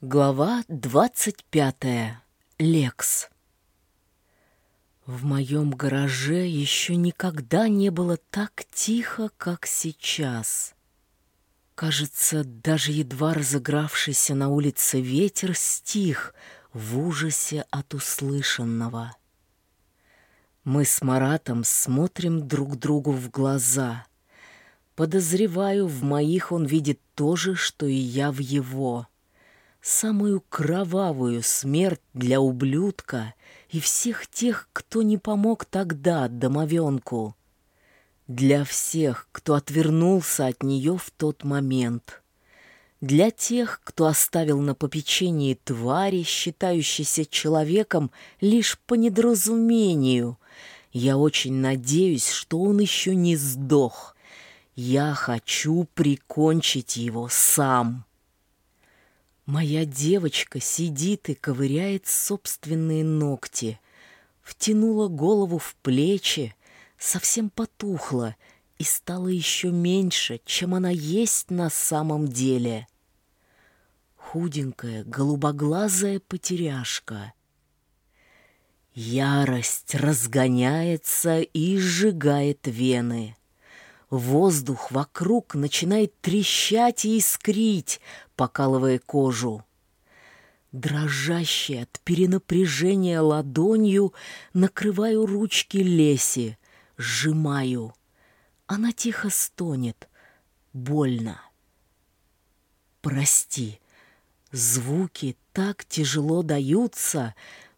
Глава двадцать пятая. Лекс. В моем гараже еще никогда не было так тихо, как сейчас. Кажется, даже едва разыгравшийся на улице ветер стих в ужасе от услышанного. Мы с Маратом смотрим друг другу в глаза. Подозреваю, в моих он видит то же, что и я в его — самую кровавую смерть для ублюдка и всех тех, кто не помог тогда домовенку. Для всех, кто отвернулся от нее в тот момент. Для тех, кто оставил на попечении твари, считающейся человеком лишь по недоразумению. Я очень надеюсь, что он еще не сдох. Я хочу прикончить его сам. Моя девочка сидит и ковыряет собственные ногти, втянула голову в плечи, совсем потухла и стала еще меньше, чем она есть на самом деле. Худенькая, голубоглазая потеряшка. Ярость разгоняется и сжигает вены. Воздух вокруг начинает трещать и искрить, покалывая кожу. Дрожащей от перенапряжения ладонью накрываю ручки Леси, сжимаю. Она тихо стонет. Больно. Прости. Звуки так тяжело даются,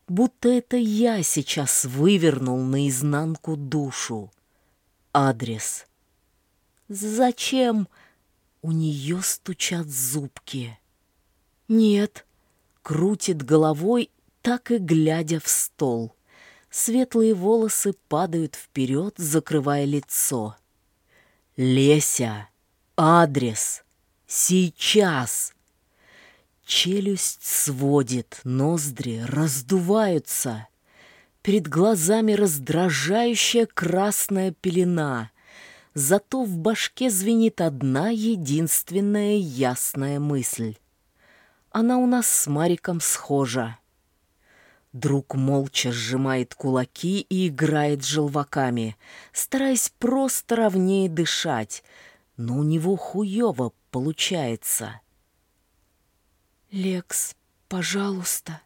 будто это я сейчас вывернул наизнанку душу. Адрес — Зачем? У нее стучат зубки. Нет, крутит головой, так и глядя в стол. Светлые волосы падают вперед, закрывая лицо. Леся, адрес, сейчас. Челюсть сводит, ноздри раздуваются. Перед глазами раздражающая красная пелена — зато в башке звенит одна единственная ясная мысль. Она у нас с Мариком схожа. Друг молча сжимает кулаки и играет желваками, стараясь просто ровнее дышать, но у него хуёво получается. «Лекс, пожалуйста».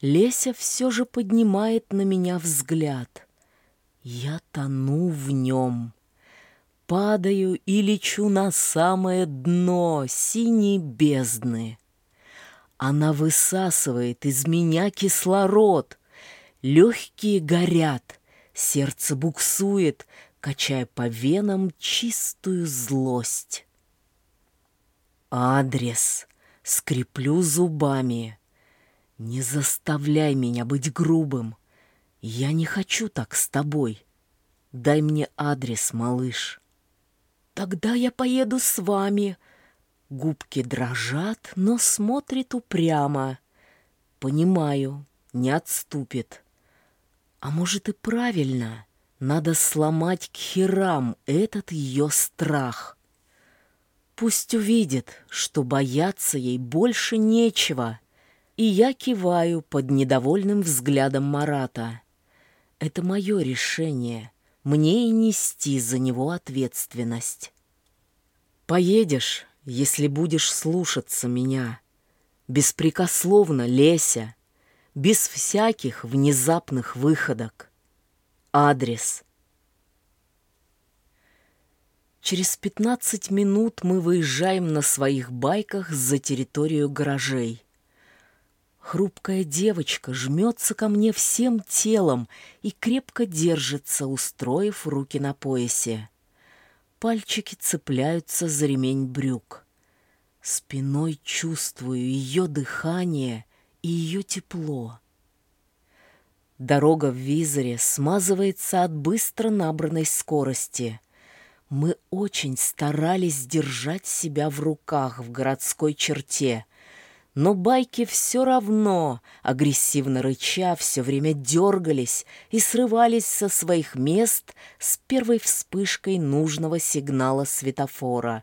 Леся все же поднимает на меня взгляд. Я тону в нем падаю и лечу на самое дно синей бездны. Она высасывает из меня кислород, легкие горят, сердце буксует, качая по венам чистую злость. Адрес скреплю зубами. Не заставляй меня быть грубым. Я не хочу так с тобой. Дай мне адрес, малыш. «Тогда я поеду с вами». Губки дрожат, но смотрит упрямо. Понимаю, не отступит. А может и правильно. Надо сломать к херам этот ее страх. Пусть увидит, что бояться ей больше нечего. И я киваю под недовольным взглядом Марата. Это мое решение — мне и нести за него ответственность. Поедешь, если будешь слушаться меня, беспрекословно, Леся, без всяких внезапных выходок. Адрес. Через пятнадцать минут мы выезжаем на своих байках за территорию гаражей. Хрупкая девочка жмется ко мне всем телом и крепко держится, устроив руки на поясе. Пальчики цепляются за ремень брюк. Спиной чувствую ее дыхание и ее тепло. Дорога в визоре смазывается от быстро набранной скорости. Мы очень старались держать себя в руках в городской черте — но байки все равно, агрессивно рыча, все время дергались и срывались со своих мест с первой вспышкой нужного сигнала светофора.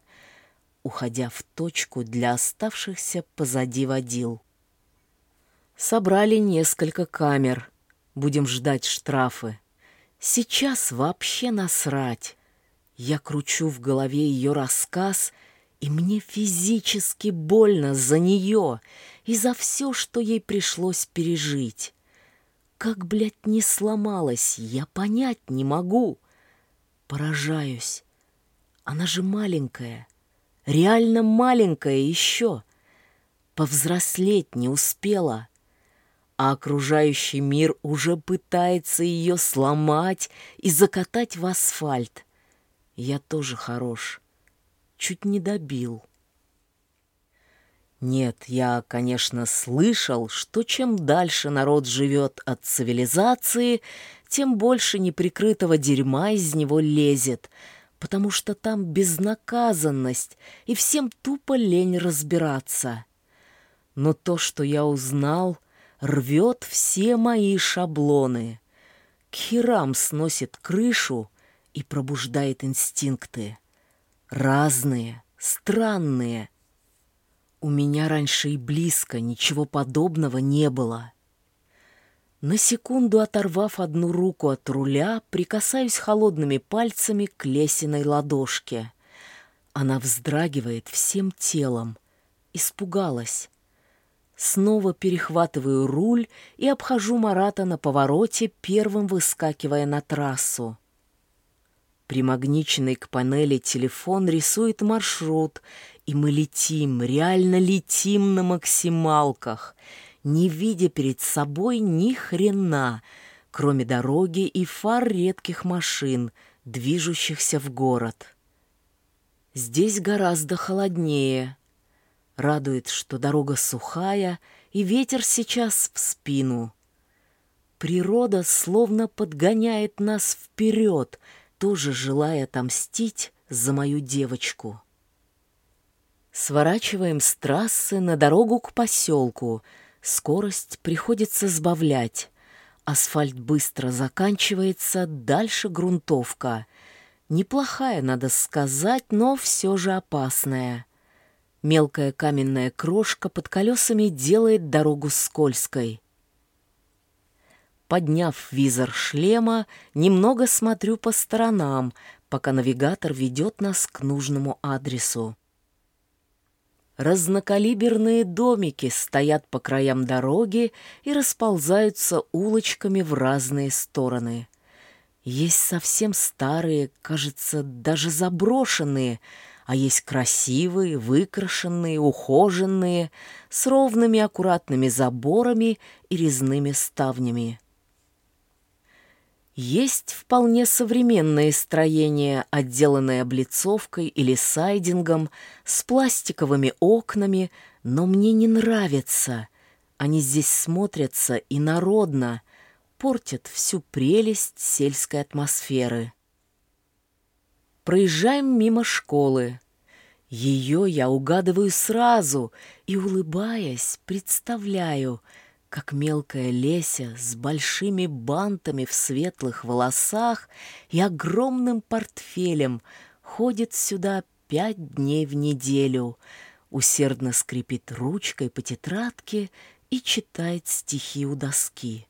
уходя в точку для оставшихся позади водил. Собрали несколько камер. Будем ждать штрафы. Сейчас вообще насрать. Я кручу в голове ее рассказ, и мне физически больно за нее и за все, что ей пришлось пережить. Как, блядь, не сломалась, я понять не могу. Поражаюсь. Она же маленькая, реально маленькая еще. Повзрослеть не успела, а окружающий мир уже пытается ее сломать и закатать в асфальт. Я тоже хорош, чуть не добил. Нет, я, конечно, слышал, что чем дальше народ живет от цивилизации, тем больше неприкрытого дерьма из него лезет, потому что там безнаказанность, и всем тупо лень разбираться. Но то, что я узнал, рвет все мои шаблоны. К херам сносит крышу и пробуждает инстинкты. Разные, странные — у меня раньше и близко ничего подобного не было. На секунду оторвав одну руку от руля, прикасаюсь холодными пальцами к лесиной ладошке. Она вздрагивает всем телом. Испугалась. Снова перехватываю руль и обхожу Марата на повороте, первым выскакивая на трассу. Примагниченный к панели телефон рисует маршрут, и мы летим, реально летим на максималках, не видя перед собой ни хрена, кроме дороги и фар редких машин, движущихся в город. Здесь гораздо холоднее. Радует, что дорога сухая, и ветер сейчас в спину. Природа словно подгоняет нас вперед, тоже желая отомстить за мою девочку. Сворачиваем с трассы на дорогу к поселку. Скорость приходится сбавлять. Асфальт быстро заканчивается, дальше грунтовка. Неплохая, надо сказать, но все же опасная. Мелкая каменная крошка под колесами делает дорогу скользкой. Подняв визор шлема, немного смотрю по сторонам, пока навигатор ведет нас к нужному адресу. Разнокалиберные домики стоят по краям дороги и расползаются улочками в разные стороны. Есть совсем старые, кажется, даже заброшенные, а есть красивые, выкрашенные, ухоженные, с ровными аккуратными заборами и резными ставнями. Есть вполне современные строения, отделанные облицовкой или сайдингом, с пластиковыми окнами, но мне не нравятся. Они здесь смотрятся и народно, портят всю прелесть сельской атмосферы. Проезжаем мимо школы. Ее я угадываю сразу и, улыбаясь, представляю — как мелкая Леся с большими бантами в светлых волосах и огромным портфелем ходит сюда пять дней в неделю, усердно скрипит ручкой по тетрадке и читает стихи у доски.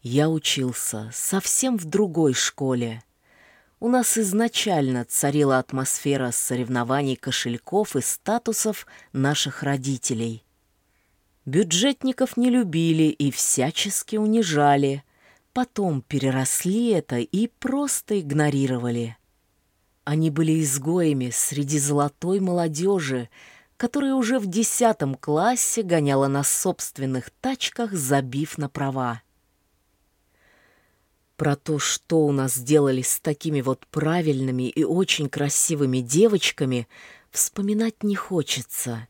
Я учился совсем в другой школе. У нас изначально царила атмосфера соревнований кошельков и статусов наших родителей — Бюджетников не любили и всячески унижали. Потом переросли это и просто игнорировали. Они были изгоями среди золотой молодежи, которая уже в десятом классе гоняла на собственных тачках, забив на права. Про то, что у нас делали с такими вот правильными и очень красивыми девочками, вспоминать не хочется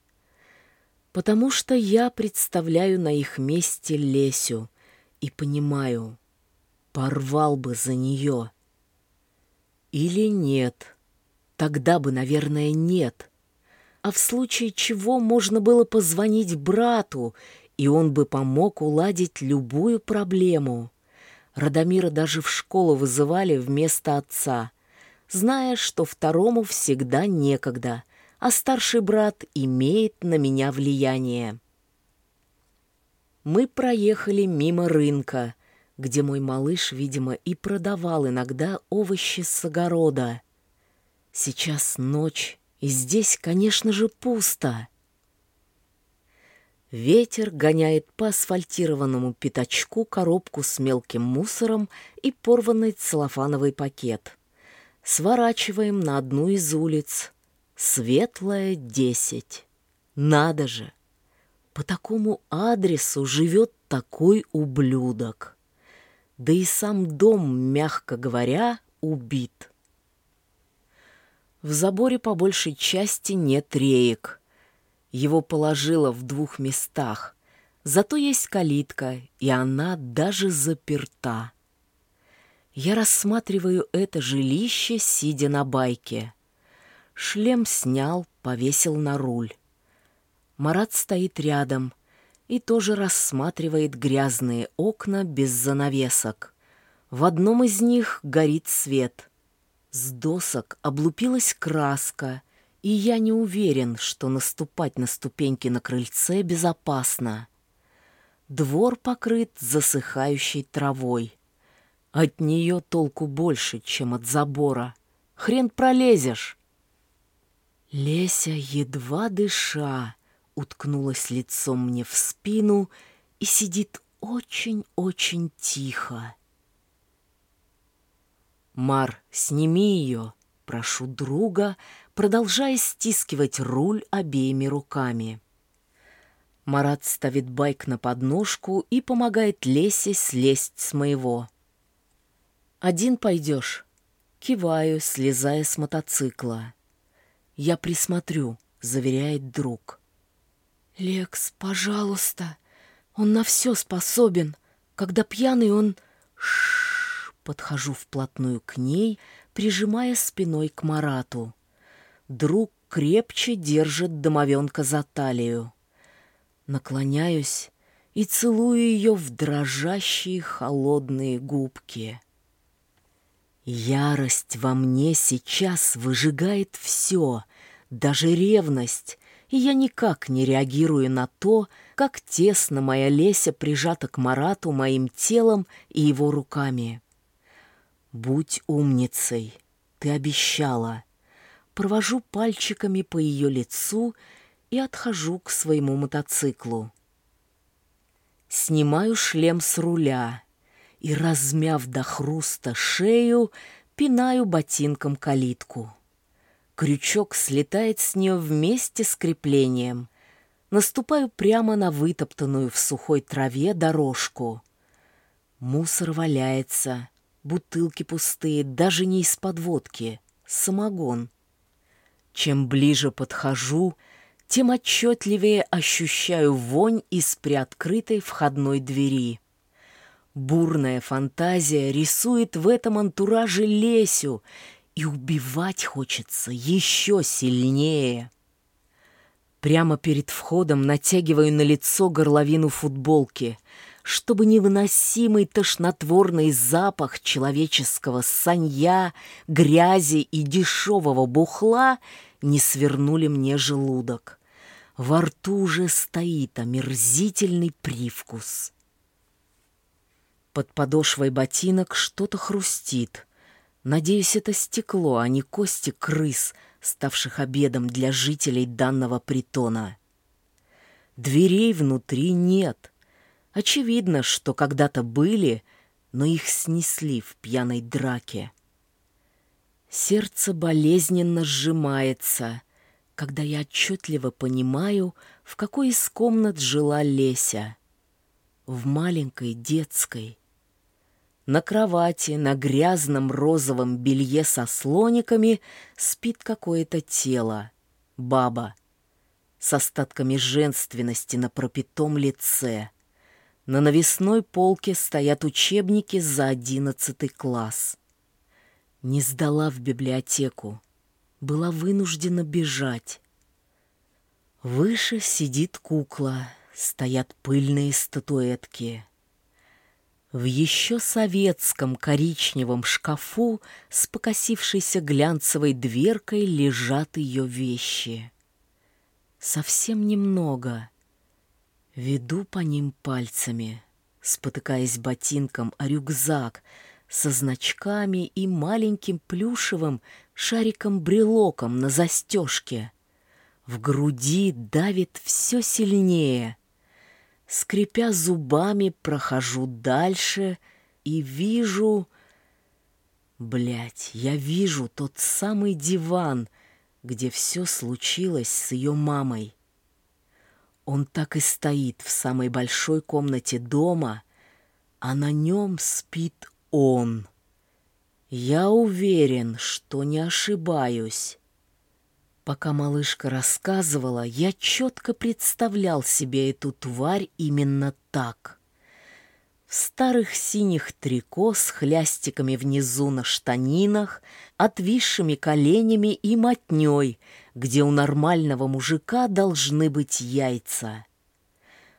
потому что я представляю на их месте Лесю и понимаю, порвал бы за нее. Или нет. Тогда бы, наверное, нет. А в случае чего можно было позвонить брату, и он бы помог уладить любую проблему. Радомира даже в школу вызывали вместо отца. зная, что второму всегда некогда, а старший брат имеет на меня влияние. Мы проехали мимо рынка, где мой малыш, видимо, и продавал иногда овощи с огорода. Сейчас ночь, и здесь, конечно же, пусто. Ветер гоняет по асфальтированному пятачку коробку с мелким мусором и порванный целлофановый пакет. Сворачиваем на одну из улиц. Светлая, 10. Надо же! По такому адресу живет такой ублюдок. Да и сам дом, мягко говоря, убит. В заборе по большей части нет реек — его положило в двух местах. Зато есть калитка, и она даже заперта. Я рассматриваю это жилище, сидя на байке. Шлем снял, повесил на руль. Марат стоит рядом и тоже рассматривает грязные окна без занавесок. В одном из них горит свет. С досок облупилась краска — и я не уверен, что наступать на ступеньки на крыльце безопасно. Двор покрыт засыхающей травой. От нее толку больше, чем от забора. Хрен пролезешь. Леся, едва дыша, уткнулась лицом мне в спину и сидит очень-очень тихо. «Мар, сними ее!» прошу друга, продолжая стискивать руль обеими руками. Марат ставит байк на подножку и помогает Лесе слезть с моего. «Один пойдешь?» Киваю, слезая с мотоцикла. «Я присмотрю», — заверяет друг. «Лекс, пожалуйста, он на все способен. Когда пьяный, он...» Ш Подхожу вплотную к ней, — прижимая спиной к Марату. Друг крепче держит домовенка за талию. Наклоняюсь и целую ее в дрожащие холодные губки. Ярость во мне сейчас выжигает все, даже ревность, и я никак не реагирую на то, как тесно моя Леся прижата к Марату моим телом и его руками. «Будь умницей, ты обещала». Провожу пальчиками по ее лицу и отхожу к своему мотоциклу. Снимаю шлем с руля и, размяв до хруста шею, пинаю ботинком калитку. Крючок слетает с нее вместе с креплением. Наступаю прямо на вытоптанную в сухой траве дорожку. Мусор валяется — Бутылки пустые, даже не из подводки, самогон. Чем ближе подхожу, тем отчетливее ощущаю вонь из приоткрытой входной двери. Бурная фантазия рисует в этом антураже Лесю, и убивать хочется еще сильнее. Прямо перед входом натягиваю на лицо горловину футболки — чтобы невыносимый тошнотворный запах человеческого санья, грязи и дешевого бухла не свернули мне желудок. Во рту уже стоит омерзительный привкус. Под подошвой ботинок что-то хрустит. Надеюсь, это стекло, а не кости крыс, ставших обедом для жителей данного притона. Дверей внутри нет — Очевидно, что когда-то были, но их снесли в пьяной драке. Сердце болезненно сжимается, когда я отчетливо понимаю, в какой из комнат жила Леся. В маленькой детской. На кровати, на грязном розовом белье со слониками спит какое-то тело, баба, с остатками женственности на пропитом лице — на навесной полке стоят учебники за одиннадцатый класс. Не сдала в библиотеку. Была вынуждена бежать. Выше сидит кукла, стоят пыльные статуэтки. В еще советском коричневом шкафу с покосившейся глянцевой дверкой лежат ее вещи. Совсем немного. Веду по ним пальцами, спотыкаясь ботинком о рюкзак со значками и маленьким плюшевым шариком-брелоком на застежке. В груди давит все сильнее — Скрипя зубами, прохожу дальше и вижу... Блять, я вижу тот самый диван, где все случилось с ее мамой. Он так и стоит в самой большой комнате дома, а на нем спит он. Я уверен, что не ошибаюсь. Пока малышка рассказывала, я четко представлял себе эту тварь именно так. В старых синих трико с хлястиками внизу на штанинах, отвисшими коленями и мотней, где у нормального мужика должны быть яйца.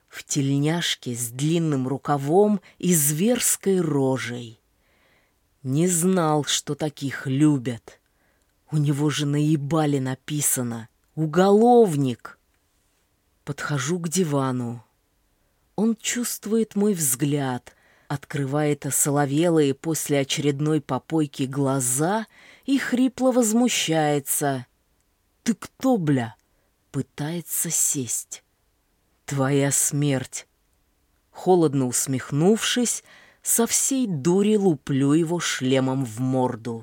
В тельняшке с длинным рукавом и зверской рожей. Не знал, что таких любят. У него же наебали написано «Уголовник». Подхожу к дивану. Он чувствует мой взгляд, открывает осоловелые после очередной попойки глаза и хрипло возмущается. «Ты кто, бля?» Пытается сесть. «Твоя смерть!» Холодно усмехнувшись, со всей дури луплю его шлемом в морду.